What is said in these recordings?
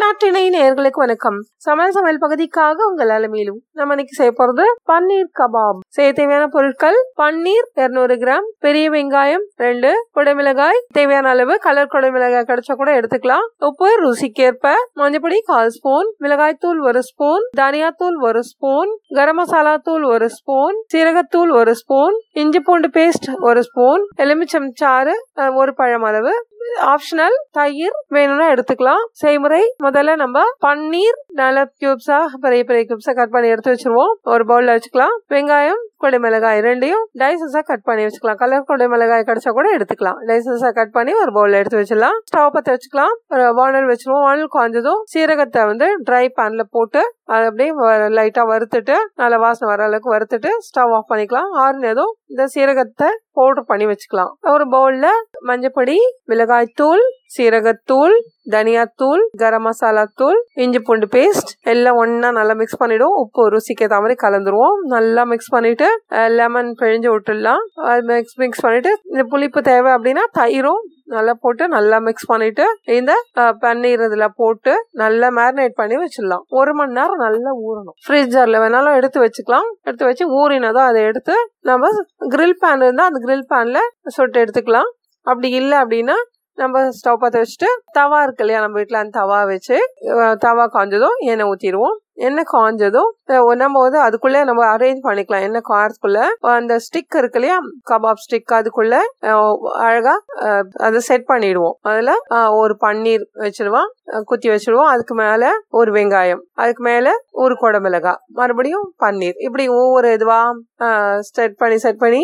நாட்டினை நேர்களுக்கு வணக்கம். சமையல் சமையல் பகுதிக்காக உங்கள் அலமையிலும் நம்ம இன்னைக்கு செய்ய போறது பன்னீர் கபாப். செய்ய தேவையான பொருட்கள் பன்னீர் இருநூறு கிராம் பெரிய வெங்காயம் ரெண்டு குடைமிளகாய் தேவையான அளவு கலர் குடைமிளகாய் கிடைச்சா கூட எடுத்துக்கலாம். உப்பு ருசிக்கேற்ப மஞ்சப்பொடி கால் ஸ்பூன் மிளகாய் தூள் ஒரு ஸ்பூன் தனியாத்தூள் ஒரு ஸ்பூன் கரம் மசாலா தூள் ஒரு ஸ்பூன் சீரகத்தூள் ஒரு ஸ்பூன் இஞ்சி பூண்டு பேஸ்ட் ஒரு ஸ்பூன் எலுமிச்சம் சாறு ஒரு பழம் அளவு ஆப்ஷனல் தயிர் வேணும்னா எடுத்துக்கலாம். செய்முறை முதல்ல நம்ம பன்னீர் நல்ல கியூப்ஸா பெரிய பெரிய கியூப்ஸா கட் பண்ணி எடுத்து வச்சிருவோம். ஒரு பவுல்ல வச்சுக்கலாம். வெங்காயம் கொடை மிளகாய் ரெண்டையும் டைசஸா கட் பண்ணி வச்சுக்கலாம். கலர் கொடை மிளகாய் கிடைச்சா கூட எடுத்துக்கலாம். டைசஸா கட் பண்ணி ஒரு பவுல்ல எடுத்து வச்சிடலாம். ஸ்டவ் பத்த வச்சுக்கலாம். ஒரு வானல் வச்சிருவோம். வானல் காஞ்சதும் சீரகத்தை வந்து ட்ரை பேன்ல போட்டு அதை அப்படியே லைட்டா வறுத்துட்டு நல்ல வாசனை வர அளவுக்கு வறுத்துட்டு ஸ்டவ் ஆஃப் பண்ணிக்கலாம். ஆறுனதும் இந்த சீரகத்தை பவுடர் பண்ணி வச்சுக்கலாம். ஒரு பவுல்ல மஞ்சப்பொடி மிளகாய் தூள் சீரகத்தூள் தனியாத்தூள் கரம் மசாலா தூள் இஞ்சி பூண்டு பேஸ்ட் எல்லாம் ஒன்னா நல்லா மிக்ஸ் பண்ணிடுவோம் உப்பு ருசிக்கு ஏற்ற மாதிரி கலந்துருவோம். நல்லா மிக்ஸ் பண்ணிட்டு லெமன் பிழிஞ்சு விட்டுடலாம். மிக்ஸ் மிக்ஸ் பண்ணிட்டு இந்த புளிப்பு தேவை அப்படின்னா தயிரும் நல்லா போட்டு நல்லா மிக்ஸ் பண்ணிட்டு இந்த பன்னீர் இதுல போட்டு நல்லா மேரினேட் பண்ணி வச்சிடலாம். ஒரு மணி நேரம் நல்லா ஊறணும். ஃப்ரிட்ஜர்ல வேணாலும் எடுத்து வச்சுக்கலாம். எடுத்து வச்சு ஊறினதும் அதை எடுத்து நம்ம கிரில் பேன் இருந்தால் அந்த கிரில் பேன்ல சொட்டு எடுத்துக்கலாம். அப்படி இல்லை அப்படின்னா நம்ம ஸ்டவ் பற்ற வச்சுட்டு தவா இருக்கு இல்லையா நம்ம வீட்டில் அந்த தவா வச்சு தவா காஞ்சதும் எண்ணெய் ஊற்றிடுவோம் எண்ணெய் காஞ்சதும் நம்ம வந்து அதுக்குள்ளே நம்ம அரேஞ்ச் பண்ணிக்கலாம். எண்ணெய் காரத்துக்குள்ள அந்த ஸ்டிக் இருக்கு இல்லையா கபாப் ஸ்டிக் அதுக்குள்ள அழகா அதை செட் பண்ணிடுவோம். அதில் ஒரு பன்னீர் வச்சிருவோம் குத்தி வச்சிருவோம். அதுக்கு மேலே ஒரு வெங்காயம் அதுக்கு மேலே ஒரு குடமிளகாய் மறுபடியும் பன்னீர். இப்படி ஒவ்வொரு இதுவா செட் பண்ணி செட் பண்ணி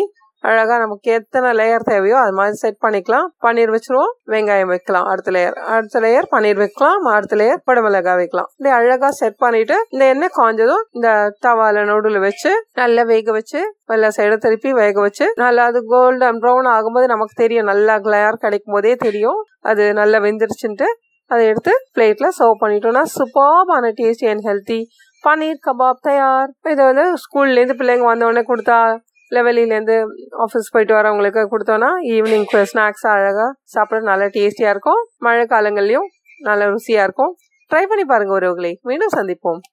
அழகா நமக்கு எத்தனை லேயர் தேவையோ அது மாதிரி செட் பண்ணிக்கலாம். பன்னீர் வச்சிருவோம் வெங்காயம் வைக்கலாம் அடுத்த லேயர் அடுத்த லேயர் பன்னீர் வைக்கலாம் அடுத்த லேயர் குடமிளகாய் வைக்கலாம். இப்படி அழகா செட் பண்ணிட்டு இந்த எண்ணெய் காஞ்சதும் இந்த தவால நடுவில் வச்சு நல்லா வேக வச்சு எல்லா சைடும் திருப்பி வேக வச்சு நல்லா அது கோல்டன் ப்ரௌன் ஆகும்போது நமக்கு தெரியும் நல்லா லேயர் கிடைக்கும் போதே தெரியும். அது நல்லா வெந்துருச்சுன்ட்டு அதை எடுத்து பிளேட்ல சர்வ் பண்ணிட்டோம்னா சூப்பர்பான tasty and healthy paneer kebab தயார். இதை வந்து ஸ்கூல்லேருந்து பிள்ளைங்க வந்த உடனே கொடுத்தா இல்லை வெளியிலேருந்து ஆஃபீஸ் போயிட்டு வரவங்களுக்கு கொடுத்தோன்னா ஈவினிங் ஸ்நாக்ஸ் அழகாக சாப்பிட நல்லா டேஸ்டியாக இருக்கும். மழை காலங்கள்லையும் நல்ல ருசியாக இருக்கும். ட்ரை பண்ணி பாருங்க ஒருவர்களே மீண்டும் சந்திப்போம்.